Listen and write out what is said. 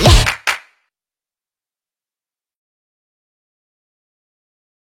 yeah.